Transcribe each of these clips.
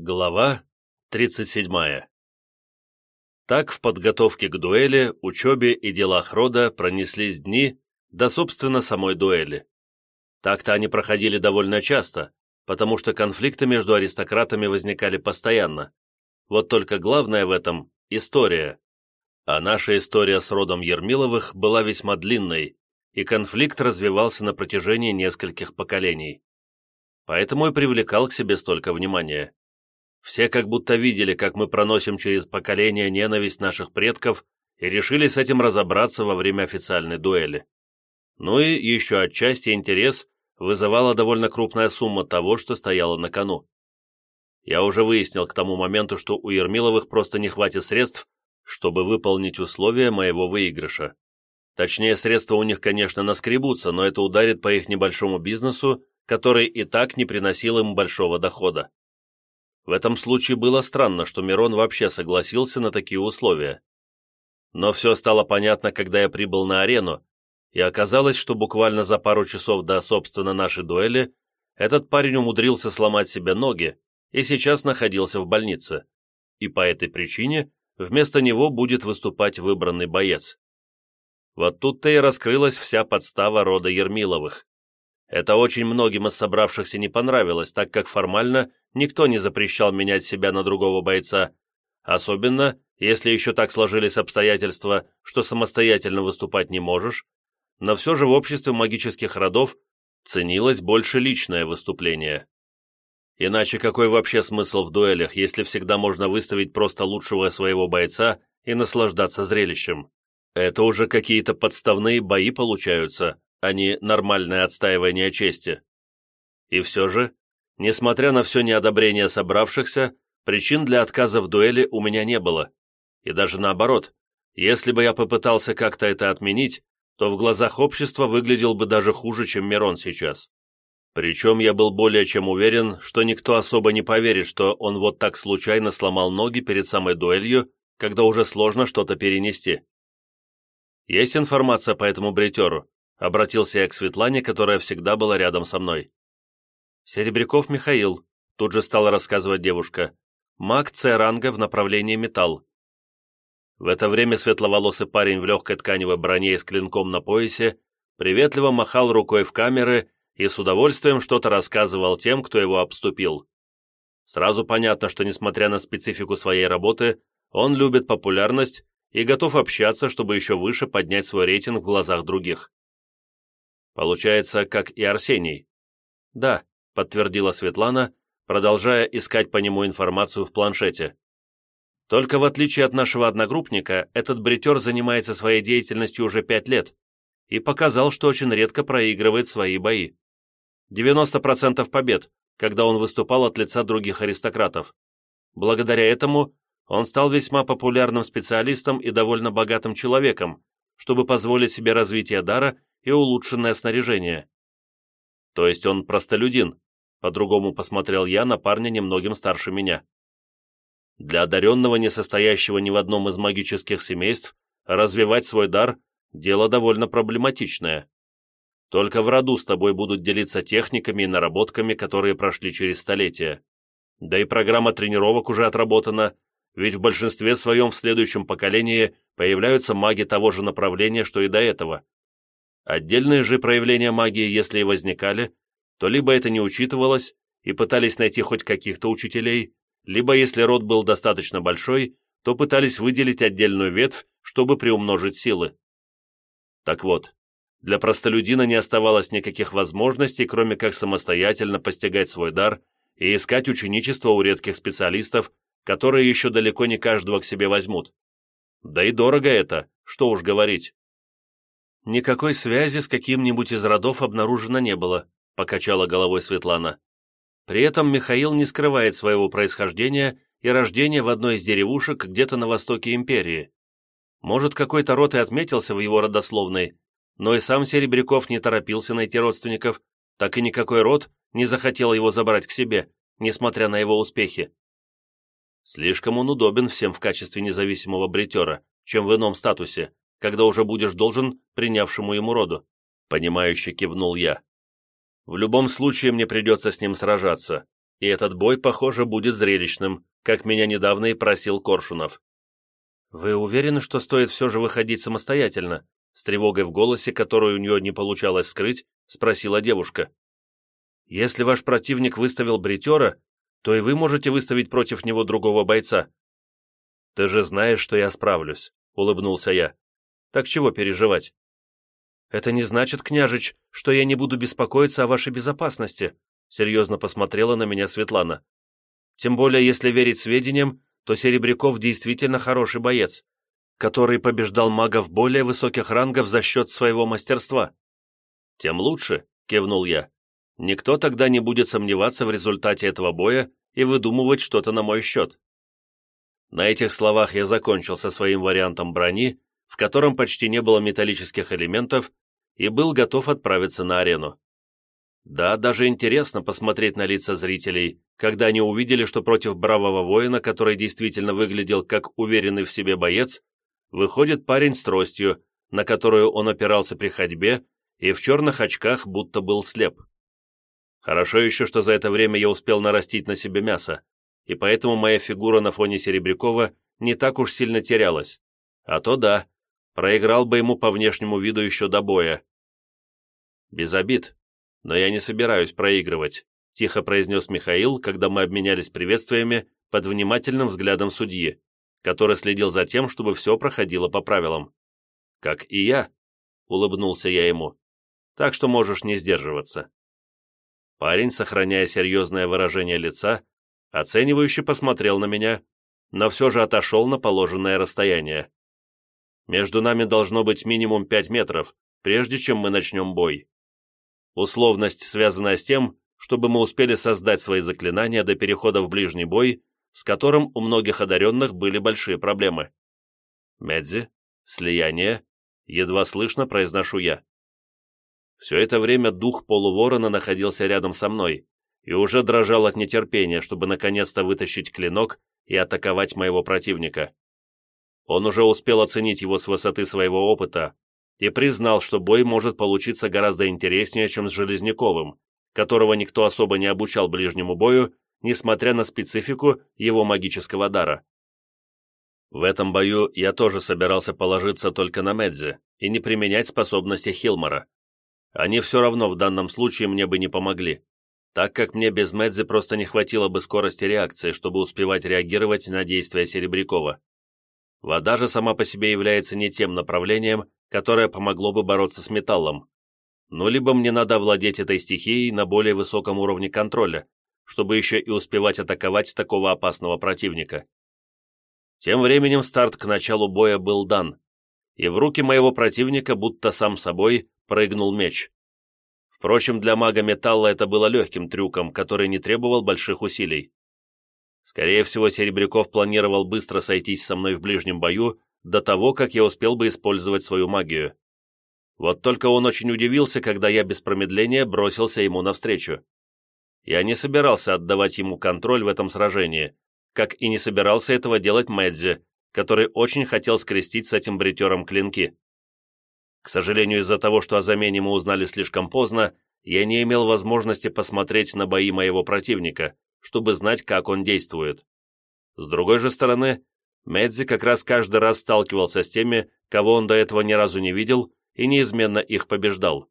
Глава 37. Так в подготовке к дуэли, учебе и делах рода пронеслись дни до, собственно, самой дуэли. Так-то они проходили довольно часто, потому что конфликты между аристократами возникали постоянно. Вот только главное в этом – история. А наша история с родом Ермиловых была весьма длинной, и конфликт развивался на протяжении нескольких поколений. Поэтому и привлекал к себе столько внимания. Все как будто видели, как мы проносим через поколения ненависть наших предков и решили с этим разобраться во время официальной дуэли. Ну и еще отчасти интерес вызывала довольно крупная сумма того, что стояло на кону. Я уже выяснил к тому моменту, что у Ермиловых просто не хватит средств, чтобы выполнить условия моего выигрыша. Точнее, средства у них, конечно, наскребутся, но это ударит по их небольшому бизнесу, который и так не приносил им большого дохода. В этом случае было странно, что Мирон вообще согласился на такие условия. Но все стало понятно, когда я прибыл на арену, и оказалось, что буквально за пару часов до, собственно, нашей дуэли этот парень умудрился сломать себе ноги и сейчас находился в больнице. И по этой причине вместо него будет выступать выбранный боец. Вот тут-то и раскрылась вся подстава рода Ермиловых. Это очень многим из собравшихся не понравилось, так как формально никто не запрещал менять себя на другого бойца, особенно если еще так сложились обстоятельства, что самостоятельно выступать не можешь, но все же в обществе магических родов ценилось больше личное выступление. Иначе какой вообще смысл в дуэлях, если всегда можно выставить просто лучшего своего бойца и наслаждаться зрелищем? Это уже какие-то подставные бои получаются, а не нормальное отстаивание чести. И все же, несмотря на все неодобрение собравшихся, причин для отказа в дуэли у меня не было. И даже наоборот, если бы я попытался как-то это отменить, то в глазах общества выглядел бы даже хуже, чем Мирон сейчас. Причем я был более чем уверен, что никто особо не поверит, что он вот так случайно сломал ноги перед самой дуэлью, когда уже сложно что-то перенести. Есть информация по этому бритеру? Обратился я к Светлане, которая всегда была рядом со мной. «Серебряков Михаил», — тут же стала рассказывать девушка. «Маг С-ранга в направлении металл». В это время светловолосый парень в легкой тканевой броне и с клинком на поясе приветливо махал рукой в камеры и с удовольствием что-то рассказывал тем, кто его обступил. Сразу понятно, что, несмотря на специфику своей работы, он любит популярность и готов общаться, чтобы еще выше поднять свой рейтинг в глазах других. Получается, как и Арсений. Да, подтвердила Светлана, продолжая искать по нему информацию в планшете. Только в отличие от нашего одногруппника, этот бритер занимается своей деятельностью уже пять лет и показал, что очень редко проигрывает свои бои. 90% побед, когда он выступал от лица других аристократов. Благодаря этому он стал весьма популярным специалистом и довольно богатым человеком, чтобы позволить себе развитие дара и улучшенное снаряжение. То есть он простолюдин, по-другому посмотрел я на парня немногим старше меня. Для одаренного, не состоящего ни в одном из магических семейств, развивать свой дар – дело довольно проблематичное. Только в роду с тобой будут делиться техниками и наработками, которые прошли через столетия. Да и программа тренировок уже отработана, ведь в большинстве своем в следующем поколении появляются маги того же направления, что и до этого. Отдельные же проявления магии, если и возникали, то либо это не учитывалось и пытались найти хоть каких-то учителей, либо если род был достаточно большой, то пытались выделить отдельную ветвь, чтобы приумножить силы. Так вот, для простолюдина не оставалось никаких возможностей, кроме как самостоятельно постигать свой дар и искать ученичество у редких специалистов, которые еще далеко не каждого к себе возьмут. Да и дорого это, что уж говорить. «Никакой связи с каким-нибудь из родов обнаружено не было», покачала головой Светлана. При этом Михаил не скрывает своего происхождения и рождения в одной из деревушек где-то на востоке империи. Может, какой-то род и отметился в его родословной, но и сам Серебряков не торопился найти родственников, так и никакой род не захотел его забрать к себе, несмотря на его успехи. Слишком он удобен всем в качестве независимого бритера, чем в ином статусе, когда уже будешь должен принявшему ему роду», — понимающе кивнул я. «В любом случае мне придется с ним сражаться, и этот бой, похоже, будет зрелищным, как меня недавно и просил Коршунов. «Вы уверены, что стоит все же выходить самостоятельно?» С тревогой в голосе, которую у нее не получалось скрыть, спросила девушка. «Если ваш противник выставил бритера, то и вы можете выставить против него другого бойца». «Ты же знаешь, что я справлюсь», — улыбнулся я. «Так чего переживать?» «Это не значит, княжич, что я не буду беспокоиться о вашей безопасности», серьезно посмотрела на меня Светлана. «Тем более, если верить сведениям, то Серебряков действительно хороший боец, который побеждал магов более высоких рангов за счет своего мастерства». «Тем лучше», — кивнул я. «Никто тогда не будет сомневаться в результате этого боя и выдумывать что-то на мой счет». На этих словах я закончил со своим вариантом брони, в котором почти не было металлических элементов, и был готов отправиться на арену. Да, даже интересно посмотреть на лица зрителей, когда они увидели, что против бравого воина, который действительно выглядел как уверенный в себе боец, выходит парень с тростью, на которую он опирался при ходьбе, и в черных очках будто был слеп. Хорошо еще, что за это время я успел нарастить на себе мясо, и поэтому моя фигура на фоне Серебрякова не так уж сильно терялась. А то да, проиграл бы ему по внешнему виду еще до боя. Без обид, но я не собираюсь проигрывать», тихо произнес Михаил, когда мы обменялись приветствиями под внимательным взглядом судьи, который следил за тем, чтобы все проходило по правилам. «Как и я», — улыбнулся я ему, «так что можешь не сдерживаться». Парень, сохраняя серьезное выражение лица, оценивающе посмотрел на меня, но все же отошел на положенное расстояние. Между нами должно быть минимум пять метров, прежде чем мы начнем бой. Условность, связанная с тем, чтобы мы успели создать свои заклинания до перехода в ближний бой, с которым у многих одаренных были большие проблемы. Медзи, слияние, едва слышно произношу я. Все это время дух полуворона находился рядом со мной и уже дрожал от нетерпения, чтобы наконец-то вытащить клинок и атаковать моего противника. Он уже успел оценить его с высоты своего опыта и признал, что бой может получиться гораздо интереснее, чем с Железняковым, которого никто особо не обучал ближнему бою, несмотря на специфику его магического дара. В этом бою я тоже собирался положиться только на Медзи и не применять способности Хилмара. Они все равно в данном случае мне бы не помогли, так как мне без Медзи просто не хватило бы скорости реакции, чтобы успевать реагировать на действия Серебрякова. Вода же сама по себе является не тем направлением, которое помогло бы бороться с металлом. Ну, либо мне надо владеть этой стихией на более высоком уровне контроля, чтобы еще и успевать атаковать такого опасного противника. Тем временем старт к началу боя был дан, и в руки моего противника будто сам собой прыгнул меч. Впрочем, для мага металла это было легким трюком, который не требовал больших усилий. Скорее всего, Серебряков планировал быстро сойтись со мной в ближнем бою до того, как я успел бы использовать свою магию. Вот только он очень удивился, когда я без промедления бросился ему навстречу. Я не собирался отдавать ему контроль в этом сражении, как и не собирался этого делать Мэдзи, который очень хотел скрестить с этим бритером клинки. К сожалению, из-за того, что о замене мы узнали слишком поздно, я не имел возможности посмотреть на бои моего противника, чтобы знать, как он действует. С другой же стороны, Медзи как раз каждый раз сталкивался с теми, кого он до этого ни разу не видел, и неизменно их побеждал.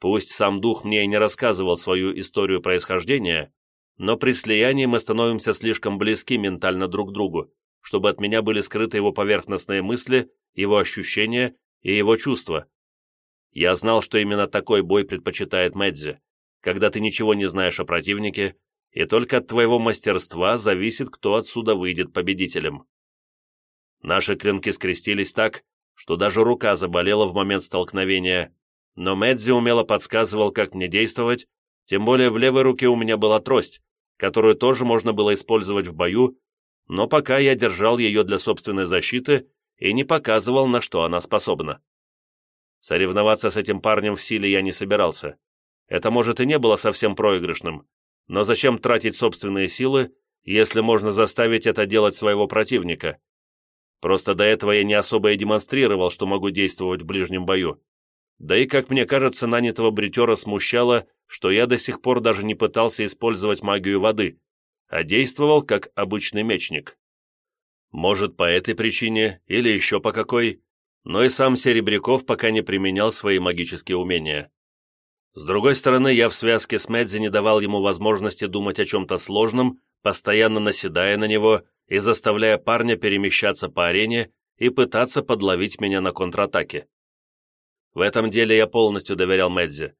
Пусть сам дух мне и не рассказывал свою историю происхождения, но при слиянии мы становимся слишком близки ментально друг к другу, чтобы от меня были скрыты его поверхностные мысли, его ощущения и его чувства. Я знал, что именно такой бой предпочитает Медзи, когда ты ничего не знаешь о противнике, и только от твоего мастерства зависит, кто отсюда выйдет победителем. Наши клинки скрестились так, что даже рука заболела в момент столкновения, но Медзи умело подсказывал, как мне действовать, тем более в левой руке у меня была трость, которую тоже можно было использовать в бою, но пока я держал ее для собственной защиты и не показывал, на что она способна. Соревноваться с этим парнем в силе я не собирался. Это, может, и не было совсем проигрышным, но зачем тратить собственные силы, если можно заставить это делать своего противника? Просто до этого я не особо и демонстрировал, что могу действовать в ближнем бою. Да и, как мне кажется, нанятого бритера смущало, что я до сих пор даже не пытался использовать магию воды, а действовал как обычный мечник. Может, по этой причине или еще по какой, но и сам Серебряков пока не применял свои магические умения. С другой стороны, я в связке с Мэдзи не давал ему возможности думать о чем-то сложном, постоянно наседая на него и заставляя парня перемещаться по арене и пытаться подловить меня на контратаке. В этом деле я полностью доверял Мэдзи,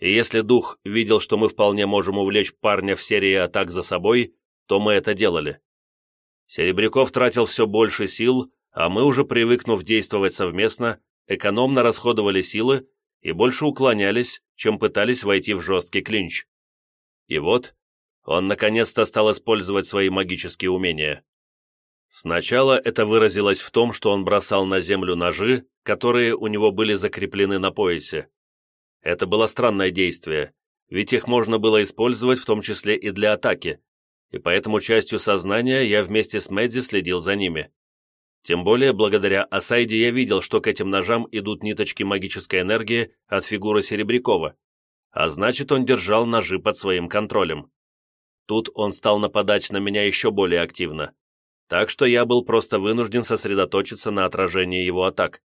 и если дух видел, что мы вполне можем увлечь парня в серии атак за собой, то мы это делали. Серебряков тратил все больше сил, а мы уже привыкнув действовать совместно, экономно расходовали силы и больше уклонялись, чем пытались войти в жесткий клинч. И вот, он наконец-то стал использовать свои магические умения. Сначала это выразилось в том, что он бросал на землю ножи, которые у него были закреплены на поясе. Это было странное действие, ведь их можно было использовать в том числе и для атаки, и поэтому частью сознания я вместе с Мэдди следил за ними. Тем более, благодаря Асайде я видел, что к этим ножам идут ниточки магической энергии от фигуры Серебрякова, а значит, он держал ножи под своим контролем. Тут он стал нападать на меня еще более активно, так что я был просто вынужден сосредоточиться на отражении его атак.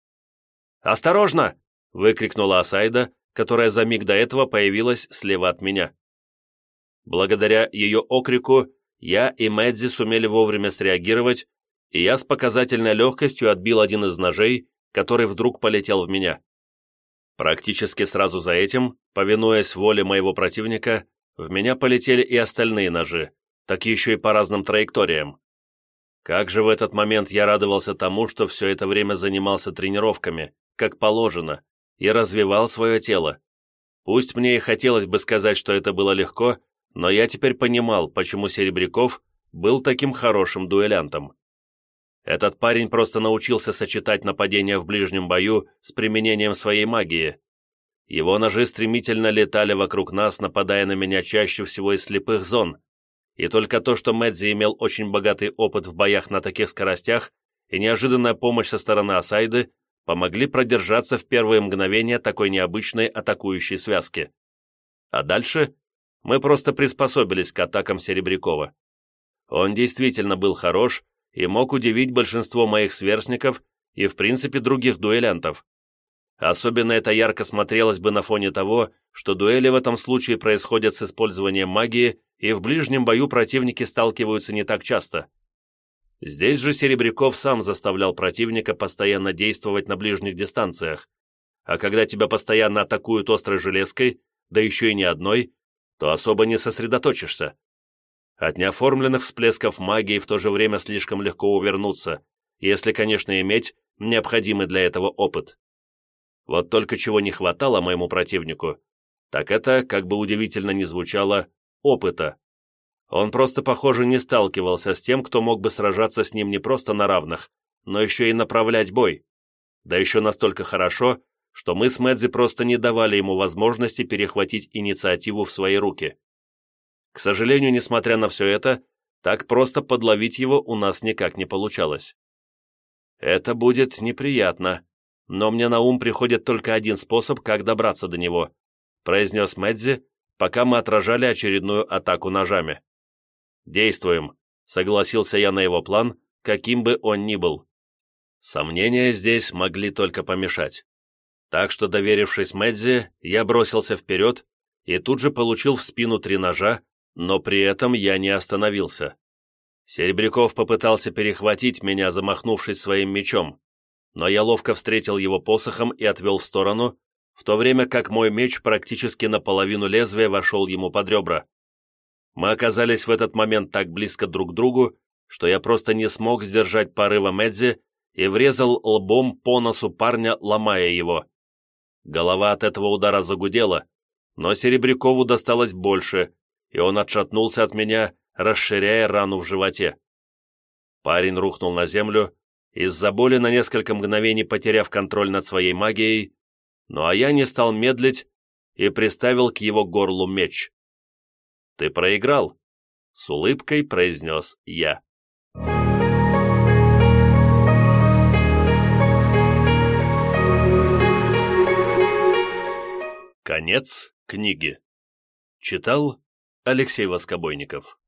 «Осторожно!» — выкрикнула Асайда, которая за миг до этого появилась слева от меня. Благодаря ее окрику я и Мэдзи сумели вовремя среагировать и я с показательной легкостью отбил один из ножей, который вдруг полетел в меня. Практически сразу за этим, повинуясь воле моего противника, в меня полетели и остальные ножи, так еще и по разным траекториям. Как же в этот момент я радовался тому, что все это время занимался тренировками, как положено, и развивал свое тело. Пусть мне и хотелось бы сказать, что это было легко, но я теперь понимал, почему Серебряков был таким хорошим дуэлянтом. Этот парень просто научился сочетать нападение в ближнем бою с применением своей магии. Его ножи стремительно летали вокруг нас, нападая на меня чаще всего из слепых зон. И только то, что Мэдзи имел очень богатый опыт в боях на таких скоростях и неожиданная помощь со стороны Асайды, помогли продержаться в первые мгновения такой необычной атакующей связки. А дальше мы просто приспособились к атакам Серебрякова. Он действительно был хорош, и мог удивить большинство моих сверстников и, в принципе, других дуэлянтов. Особенно это ярко смотрелось бы на фоне того, что дуэли в этом случае происходят с использованием магии, и в ближнем бою противники сталкиваются не так часто. Здесь же Серебряков сам заставлял противника постоянно действовать на ближних дистанциях, а когда тебя постоянно атакуют острой железкой, да еще и не одной, то особо не сосредоточишься. От неоформленных всплесков магии в то же время слишком легко увернуться, если, конечно, иметь необходимый для этого опыт. Вот только чего не хватало моему противнику, так это, как бы удивительно ни звучало, опыта. Он просто, похоже, не сталкивался с тем, кто мог бы сражаться с ним не просто на равных, но еще и направлять бой. Да еще настолько хорошо, что мы с Мэдзи просто не давали ему возможности перехватить инициативу в свои руки. К сожалению, несмотря на все это, так просто подловить его у нас никак не получалось. Это будет неприятно, но мне на ум приходит только один способ, как добраться до него, произнес Мэдзи, пока мы отражали очередную атаку ножами. «Действуем», — согласился я на его план, каким бы он ни был. Сомнения здесь могли только помешать. Так что, доверившись Мэдзи, я бросился вперед и тут же получил в спину три ножа, но при этом я не остановился. Серебряков попытался перехватить меня, замахнувшись своим мечом, но я ловко встретил его посохом и отвел в сторону, в то время как мой меч практически наполовину лезвия вошел ему под ребра. Мы оказались в этот момент так близко друг к другу, что я просто не смог сдержать порыва Медзи и врезал лбом по носу парня, ломая его. Голова от этого удара загудела, но Серебрякову досталось больше, и он отшатнулся от меня, расширяя рану в животе. Парень рухнул на землю, из-за боли на несколько мгновений потеряв контроль над своей магией, ну а я не стал медлить и приставил к его горлу меч. «Ты проиграл», — с улыбкой произнес я. Конец книги. Читал Алексей Воскобойников.